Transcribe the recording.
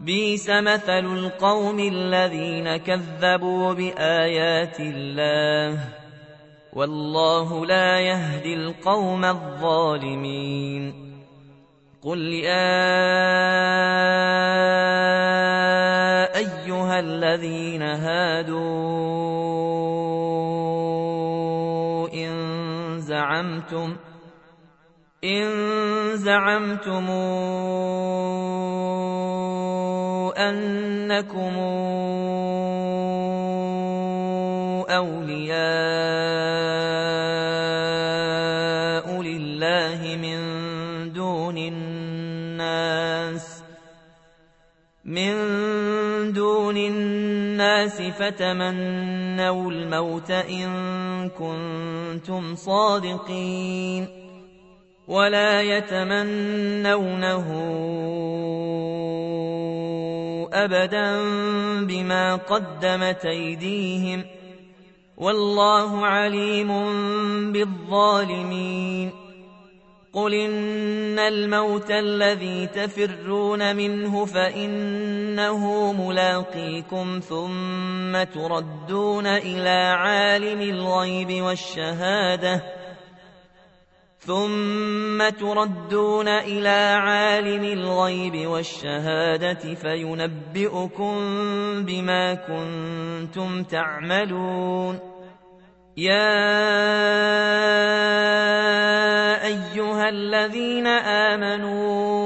بيس مثل القوم الذين كذبوا بآيات الله والله لا يهدي القوم الظالمين قل يا أيها الذين هادوا إن زعمتم إن زعمتم أنكم أولياء لله من دون الناس من دون الناس فتمنوا الموت إن كنتم صادقين ولا يتمنونه أبدا بما قدمت أيديهم والله عليم بالظالمين. قل إن الموت الذي تفرون منه فإنه ملاقيكم ثم تردون إلى عالم الغيب والشهادة ثم تردون إلى عالم الغيب والشهادة فينبئكم بما كنتم تعملون. يا ايها الذين امنوا